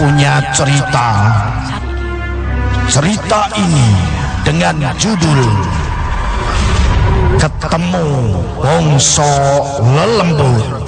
Punya cerita. Cerita ini dengan judul Ketemu Bongso Lelembut.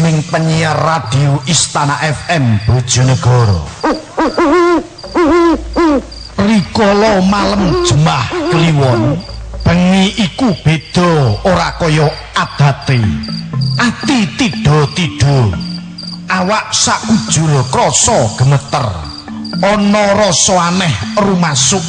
Jeneng penyiar radio Istana FM Bojonegoro. Rikolo malam jemah kliwon. Bengi iku beda ora kaya adate. Ati tido-tido. Awak sakujur krasa gemeter. Ana rasa aneh rumasuk.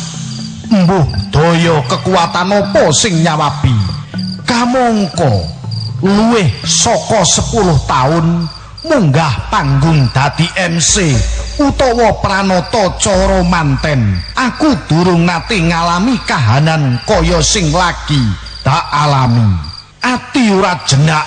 Mbuh daya kekuatan apa sing nyawabi kamangka luwih saka 10 taun munggah panggung dadi MC utawa pranata cara manten. Aku durung nate ngalami kahanan kaya sing lagi tak alami. Ati ora jenak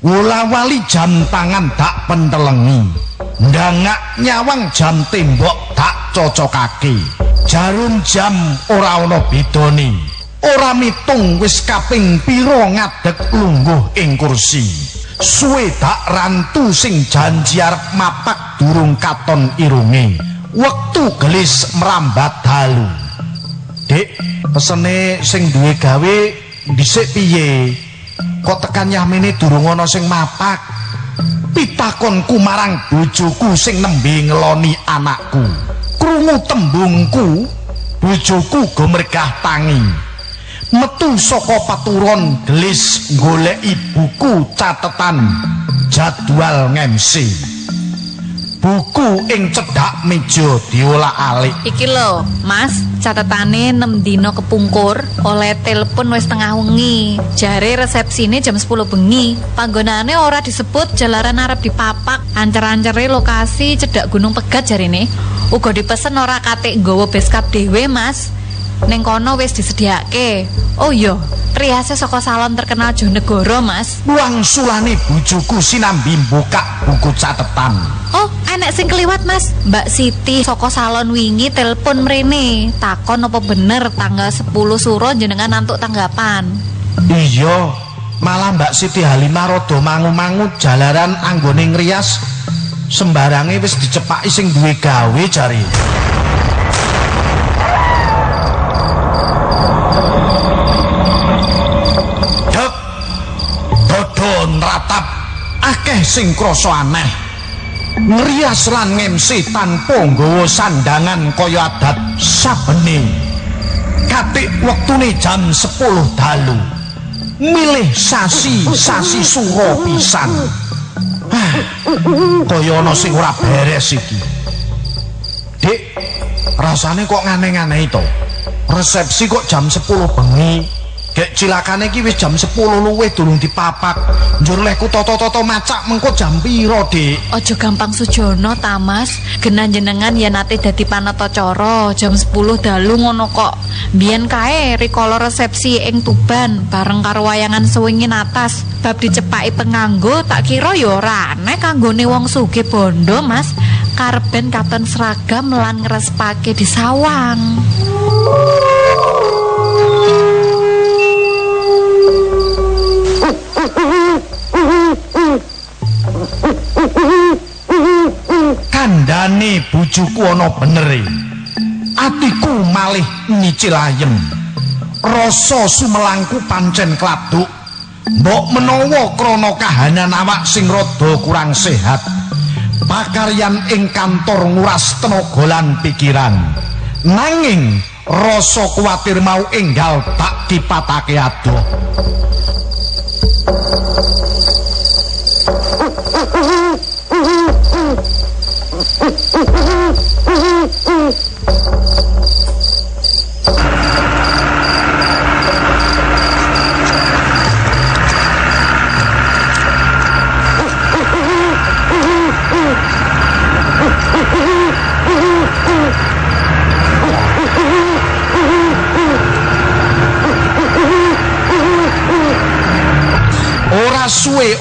wala-wali jam tangan tak pentelengi. Ndangak nyawang jam tembok tak cocokake. Jarum jam ora ana bedane ora mitung wis kaping pira ngadeg lungguh ing kursi. Suwe dak rantu sing janji arep mapak durung katon irunge. Wektu gelis merambat dalu. Dik pesene sing duwe gawe dhisik piye? Kok tekan yamene durung ana sing mapak? Pitakonku marang bojoku sing nembe ngeloni anakku. Krungu tembungku bojoku gumregah tangi metu saka paturon gelis goleki buku catetan jadwal ngemsi buku ing cedhak meja diolah-alik Iki lho, Mas, catetane 6 dino kepungkur oleh telepon wis tengah wengi. Jare resepsine jam 10 bengi. Panggonane ora disebut jalaran arep dipapak. Ancer-ancere lokasi cedhak Gunung Pegat jarine. Uga dipesen ora katik nggawa beskap dhewe, Mas. Ning kono wis disediake. Oh iya, riase saka salon terkenal Jonegoro, Mas. Wang sulane bojoku sinambi mbukak buku catetan. Oh, enek sing kliwat, Mas. Mbak Siti saka salon wingi telepon mrene. Takon apa bener tanggal 10 suro jenengan nantuk tanggapan. Iya, malah Mbak Siti Halimah rada mangu-mangu jalaran anggone ngrias sembarange wis dicepaki sing duwe gawe jare. Akeh sing krasa aneh. Ngrias lan ngemsi tanpa nggawa sandangan kaya adat sabene. Katik wektune jam 10 dalu. Milih sasi sasi suro pisan. Ah, kaya ana sing ora beres iki. Dik, rasane kok ngane-ngane to. Resepsi kok jam 10 bengi. Gek cilakane iki wis jam 10 luwih durung dipapak. Njur lehku toto-toto macak mengko jam piro, Dik? Ojo gampang sujono ta Mas. Genan jenengan ya nate dadi panatacara Jam 10 dalu ngono kok. Biyen kae rikala resepsi ing Tuban Bareng karo wayangan suwingin atas. Bab dicepaki penganggo Tak kira ya ora aneh kanggone wong sugih bondo Mas. Karben katon seragam lan ngrespake di sawang kandhane bojoku ana benere. Atiku malih nyicil ayem. Rasa sumelangku pancen kladuk. Mbok menawa krana kahanan awak sing rada kurang sehat. Pakaryan ing kantor nguras tenaga lan pikiran. Nanging rasa kuwatir mau enggal tak dipatake adoh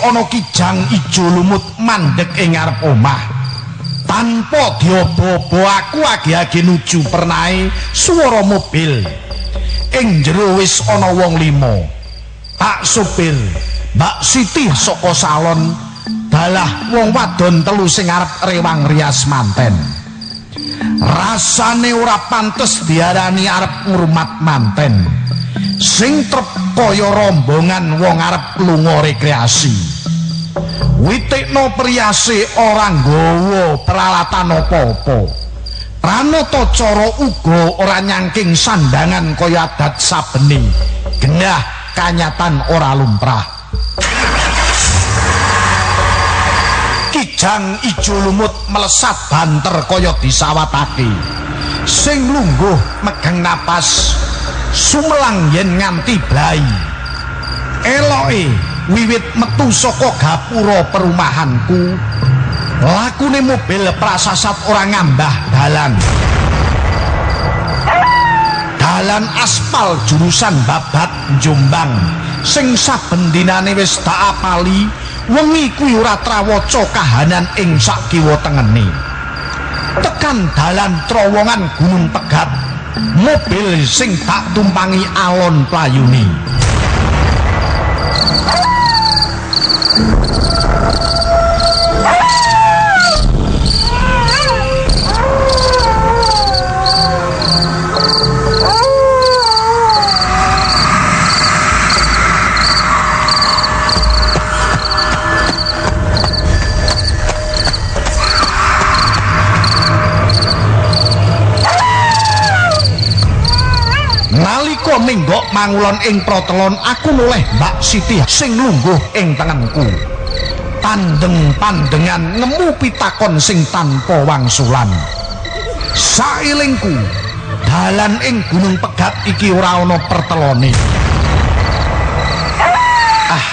ana kijang ijo lumut mandek ing ngarep omah. Tanpa diobo-obo aku agi-agi nuju pernae swara mobil. Ing jero wis ana wong limo tak supir Mbak Siti saka salon dalah wong wadon telu sing arep rewang rias manten. Rasane ora pantes diarani arep ngurmat manten. Sing trep kaya rombongan wong arep lunga rekreasi witikno priase ora nggawa peralatan apa-apa. Pranata cara uga ora nyangking sandangan kaya adat sabeni genah kanyatan ora lumrah. Kijang ijo lumut melesat banter kaya disawatake. Sing lungguh megang napas sumelang yen nganti blai. Eloke wiwit metu saka gapura perumahanku. Lakune mobil prasasat ora ngambah dalan. Dalan aspal jurusan babat Jombang. Sing saben dinane wis tak apali wengi kuwi ora trawaca kahanan ing sak kiwa tengene. Tekan dalan terowongan gunung pegat mobil sing tak tumpangi alon playuni Ah! Minggok mangulon ing protelon aku noleh Mbak Siti sing lungguh ing tengenku. Tandeng pandengan ngemu pitakon sing tanpa wangsulan. Sailingku dalan ing gunung pegat iki ora ana pertelone. Ah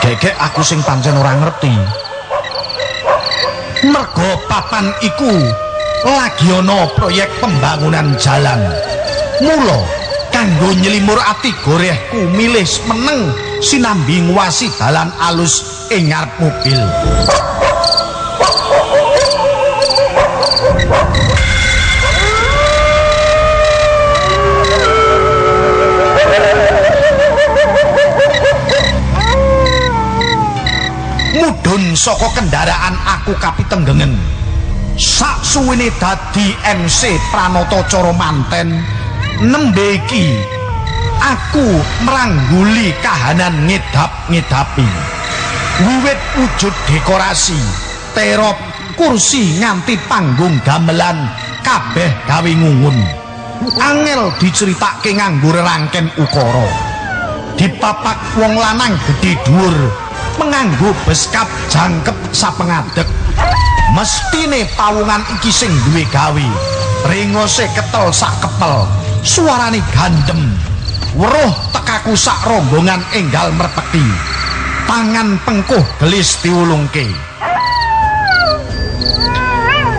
gegek aku sing pancen ora ngerti. Mergo papan iku lagi ana proyek pembangunan jalan. Mula kanggo nyelimur ati gorehku milih meneng sinambi ngwasi dalan alus ing ngarep mobil. Mudhun saka kendaraan aku kapitenggengen. Sak suwene dadi MC Pranata Cara Manten nembe iki aku merangguli kahanan ngedap-ngedapi wiwit wujud dekorasi terop kursi nganti panggung gamelan kabeh gawe ngungun. Angel diceritake nganggo rangken ukara. Dipapak wong lanang gedhe dhuwur menganggo beskap jangkep sapengadeg. Mestine pawungan iki sing duwe gawe ringose ketel sak kepel suarane gandem. Weruh tekaku sak rombongan enggal merpeti tangan pengkuh gelis diulungke.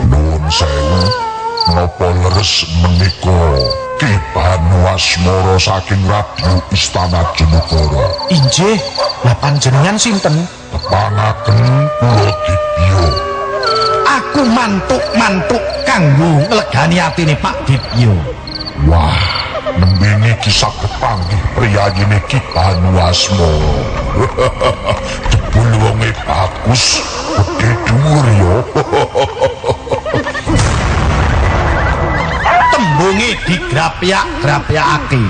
Nuwun sewu napa leres menika? Ki Banu Asmara saking Radio Istana Jenegara. Injih lah panjenengan sinten? Tepangaken kula Dibyo aku mantuk-mantuk kanggo nglegani atine Pak Dibyo Wah, nembene kisah kepanggih priyayine Ki Banu Asmara. Jebul wonge bagus, gedhe dhuwur ya. tembunge digrapyak-grapyakake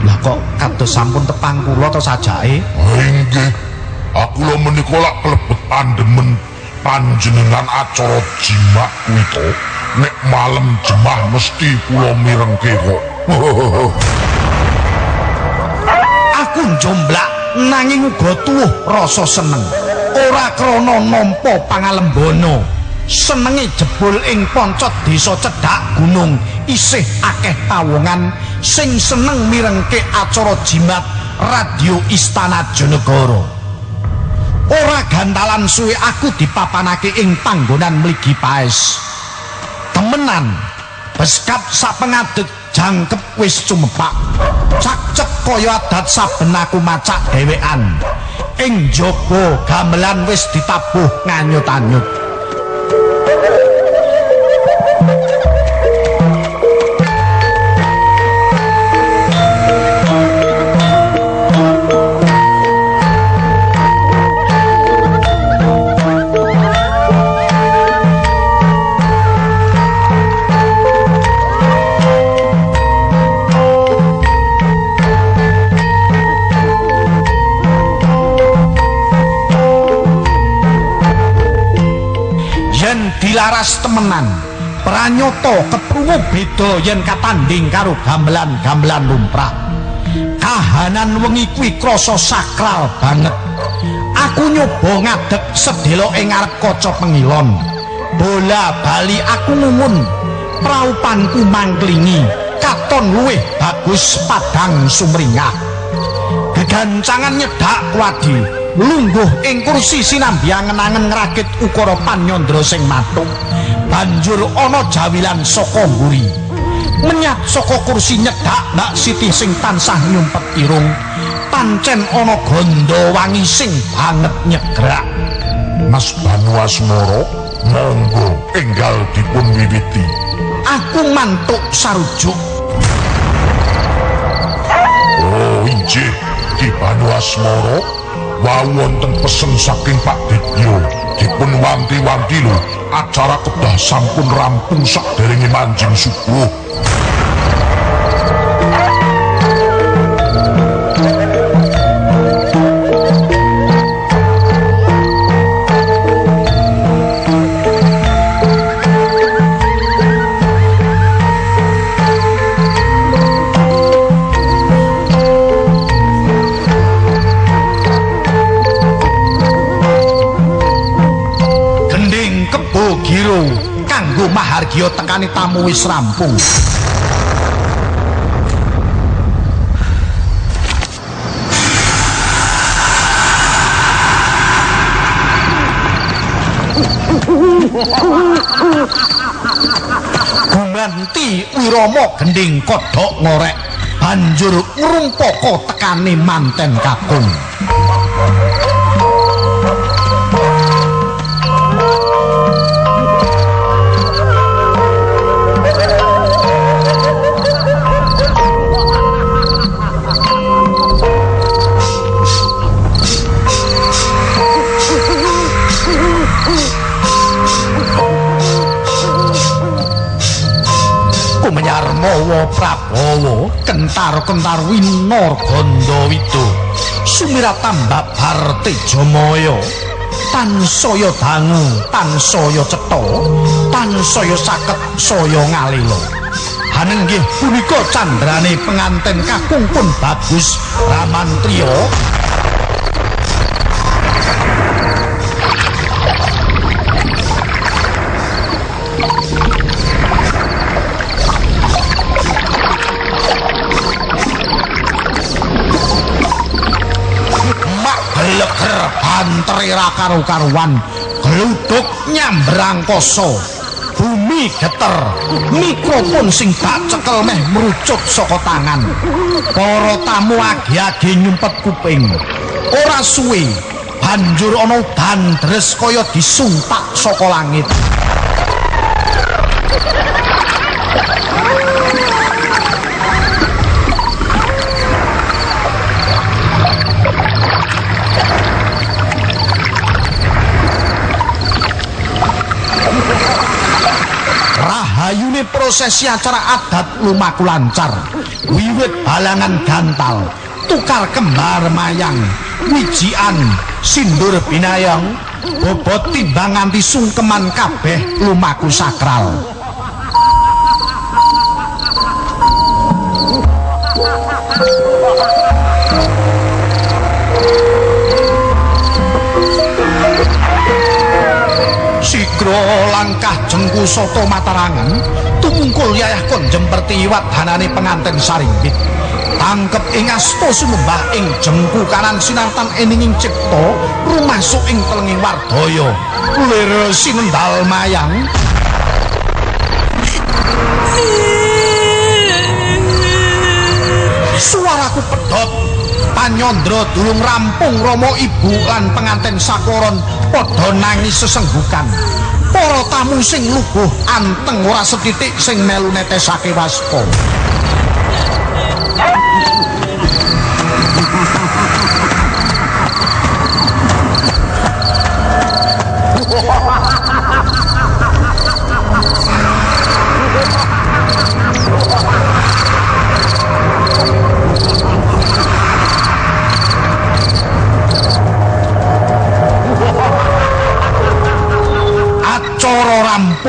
lah kok kados sampun tepang kula to sajake Inggih, aku lho menika lak klebet pandemen panjenengan acara jimat kuwi to. Nek malam jemah mesti kula mirengke kok. aku njomblak nanging uga tuwuh rasa seneng. Ora krana nampa pangalembono. Senenge jebul ing poncot desa cedhak gunung isih akeh pawongan sing seneng mirengke acara jimat radio Istana Jonegoro. Ora gantalan suwe aku dipapanake ing panggonan mligi paes temenan beskap sapengadeg jangkep wis cumepak. Cak-cek kaya adat saben aku macak dhewean ing jaba gamelan wis ditabuh nganyut-anyut temenan. Pranyata keprungu beda yen katanding karo gamelan-gamelan lumrah. Kahanan wengi kuwi krasa sakral banget. Aku nyoba ngadeg sedelo ing ngarep kaca pengilon. Bola bali aku ngumun. Praupanku mangklingi. Katon luwih bagus padang sumringah. Gegancangan nyedak wadi lungguh ing kursi sinambi angen-angen ngrakit ukara panyandra sing matuk banjur ana jawilan saka mburi. Menyat saka kursi nyedak Mbak Siti sing tansah nyumpet irung. Pancen ana gondo wangi sing banget nyegrak. Mas Banu Asmoro monggo enggal dipun wiwiti aku mantuk sarujuk. Oh injih Ki Banu Asmoro wau wonten pesen saking Pak Dityo. Dipun wanti-wanti lho acara kedah sampun rampung sakderenge manjing subuh mahargya tekani tamu wis rampung. Gumanti Wirama gending kodhok ngorek banjur ngrumpaka tekane manten kakung Mawa Prabowo kentar-kentar winor Gandawida sumirat tambak Bartejamaya tansaya dangu tansaya cetha tansaya saket saya ngalela Hanenggih punika candrane penganten kakung pun bagus Ramantriya ra karu-karuan gluduk nyambrang koso bumi geter mikrofon sing bak cekel meh merucut saka tangan. Para tamu agi-agi nyumpet kuping. Ora suwe banjur ana udan dres kaya disumpak saka langit prosesi acara adat lumaku lancar. Wiwit balangan gantal, tukar kembar mayang, wijian, sindur binayang, bobot timbang nganti sungkeman kabeh lumaku sakral. Sigro langkah jengku soto matarangan tumungkul yayah kon jemperti wadhanane penganten sarimbit tangkep ing asto sumembah ing jengku kanan sinartan eninging cipto rumasuk ing telenging wardaya lir sinendal mayang. Suaraku pedot Panyandra durung rampung Rama Ibu lan pengantin sakoron padha nangis sesenggukan. Para tamu sing lubuh anteng ora setitik sing melu netesake waspa.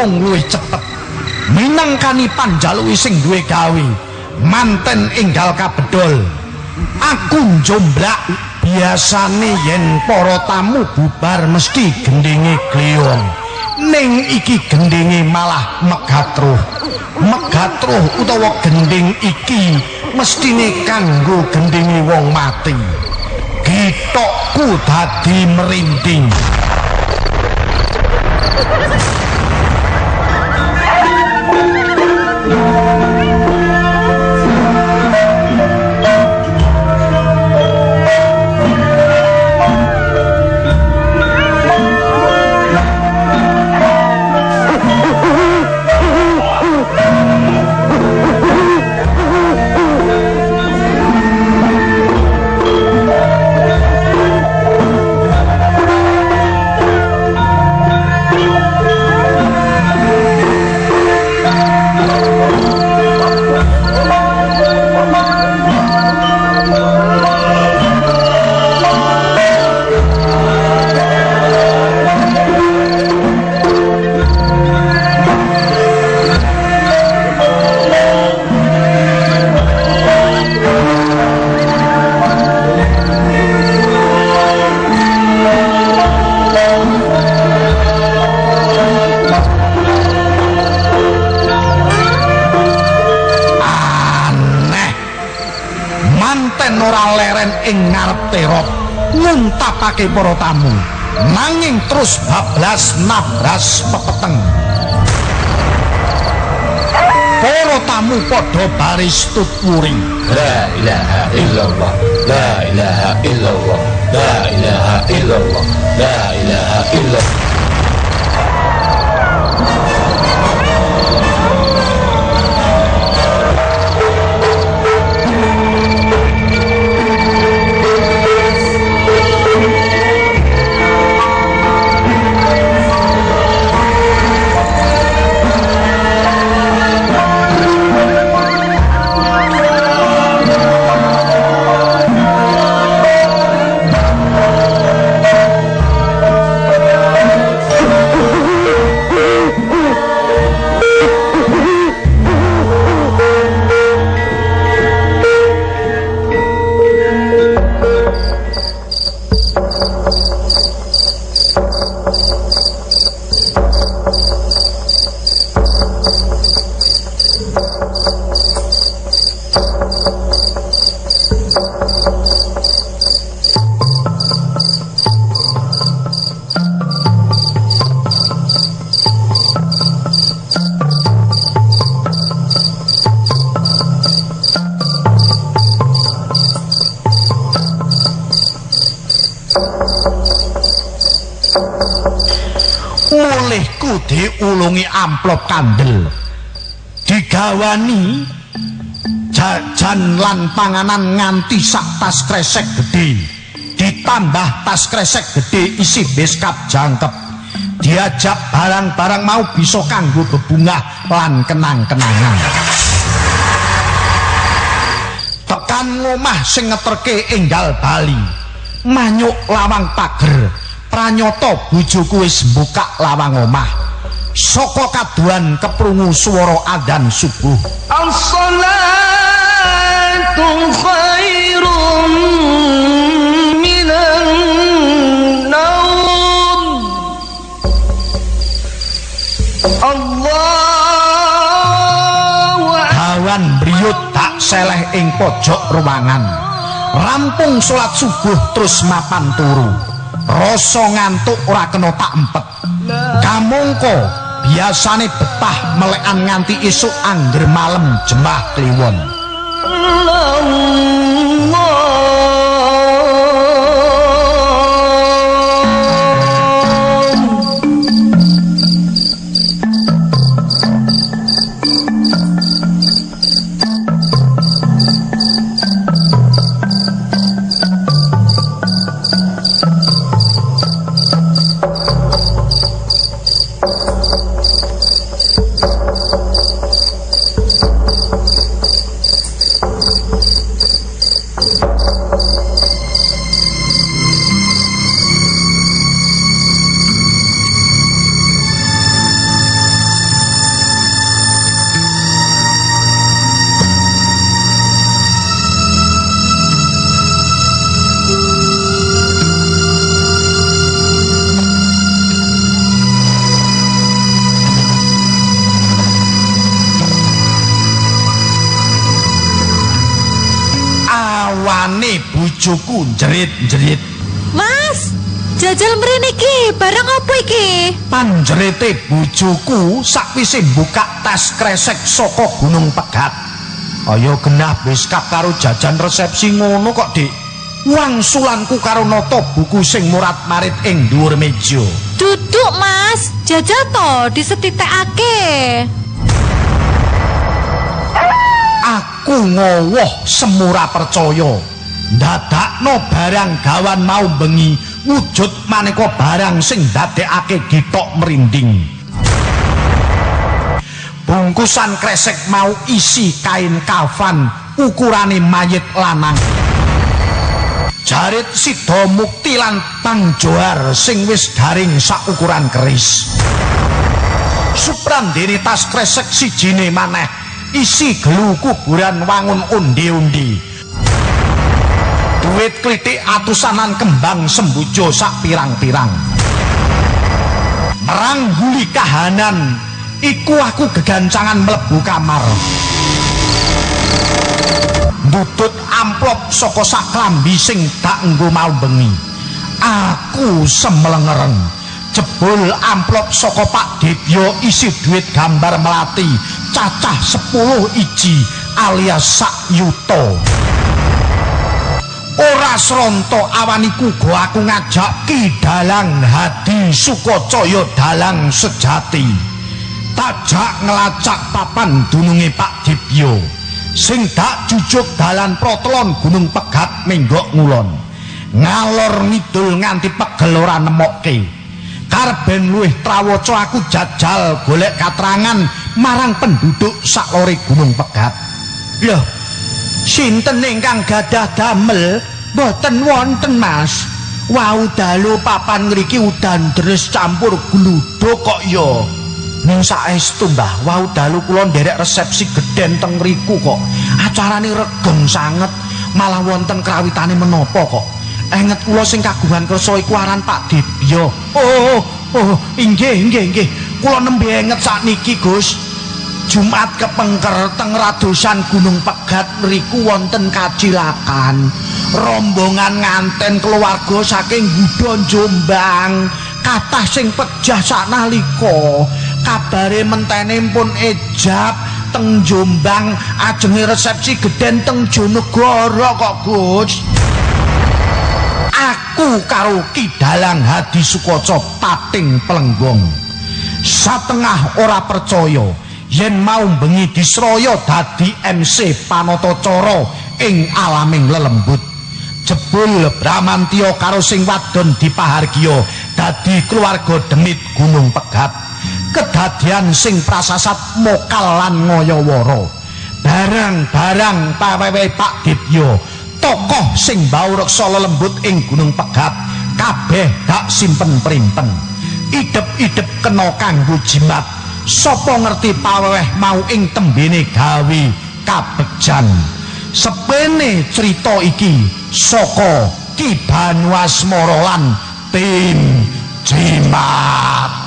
Rampung luwih cepet. Minangkani panjaluki sing duwe gawe, manten enggal kabedol. Aku njomblak biasane yen para tamu bubar mesti gendinge kliyon. Ning iki gendinge malah megatruh. Megatruh utawa gending iki mestine kanggo gendinge wong mati. Gitokku dadi merinding. Nguntapake para tamu. Nanging terus bablas nabras pepeteng. Para tamu padha baris tutwuri La ilaha illallah La ilaha illallah La ilaha illallah La ilaha illallah diulungi amplop kandel. Digawani jajan lan panganan nganti sak tas kresek gede ditambah tas kresek gede isi beskap jangkep. Diajak barang-barang mau bisa kanggo bebungah lan kenang-kenangan. Tekan ngomah sing ngeterke enggal Bali. Manyuk lawang pager. Pranyata bojoku wis mbukak lawang omah saka kaduan keprungu swara adzan subuh. As-salatu khairum minan naum Allah hawan briyut tak seleh ing pojok ruangan rampung salat subuh terus mapan turu. Rasa ngantuk ora kena tak empet. Kamungko biasane betah melekan nganti isuk angger malem jembah kliwon. tangane bojoku jerit-jerit. Mas, jajal mrene iki, barang apa iki? Panjerite bojoku sakwise buka tas kresek saka Gunung Pegat. Ayo genah biskap karo jajan resepsi ngono kok, Dik. Wangsulanku karo nata buku sing murat marit ing dhuwur meja. Duduk, Mas. Jajal to disetitekake. Aku ngowoh semura percaya ndadakno barang gawan mau bengi wujud maneka barang sing ndadekake gitok merinding. Bungkusan kresek mau isi kain kafan ukurane mayit lanang. Jarit sida mukti lan bang johar sing wis garing saukuran keris. Suprandene tas kresek sijine maneh isi gelu kuburan wangun undi-undi duit klitik atusanan kembang sembujo sak pirang-pirang. Merangguli kahanan iku aku gegancangan mlebu kamar. Mbutut amplop saka sak klambi sing dak enggo mau bengi. Aku semlengeren jebul amplop saka Pak Dityo isi duit gambar melati cacah 10 iji alias sak yuto ora sronto awaniku go aku ngajak ki dalang hadi sukacaya dalang sejati. Tajak ngelacak papan dununge Pak Dityo sing dak jujuk dalan protlon gunung pegat menggok ngulon. Ngalor ngidul nganti pegel ora nemokke. Karben luwih trawaca aku jajal golek katrangan marang penduduk saklore gunung pegat. Lho sinten ingkang gadah damel boten wonten mas. Wau dalu papan ngriki udan deres campur gluduk kok ya. Ning saestu mbah wau dalu kula nderek resepsi gedhen teng mriku kok. Acarane regeng sanget malah wonten krawitane menapa kok. Enget kula sing kagungan kersa iku aran Pak Dibyo oh oh inggih inggih inggih. Kula nembe enget sakniki Gus Jumat kepengker teng radosan Gunung Pegat mriku wonten kacilakan. Rombongan nganten keluarga saking Gudon Jombang, kathah sing pejah saknalika. Kabare mentene pun ejab teng Jombang ajenge resepsi gedhen teng Jonegoro kok, Gus. Aku karo Ki Dalang Hadi Sukoco pating pelenggong. Satengah ora percaya yen mau bengi disraya dadi MC Panatacara ing alaming lelembut. Jebul Bramantya karo sing wadon dipahargya dadi keluarga demit Gunung Pegat kedadian sing prasasat mokal lan ngoyoworo barang-barang pawewe Pak Dityo tokoh sing bau reksa lelembut ing Gunung Pegat kabeh dak simpen primpen idep-idep kena kanggo jimat sapa ngerti paweh mau ing tembene gawe kabegjan? Sepene cerita iki saka Ki Banwasmara lan tim Jimat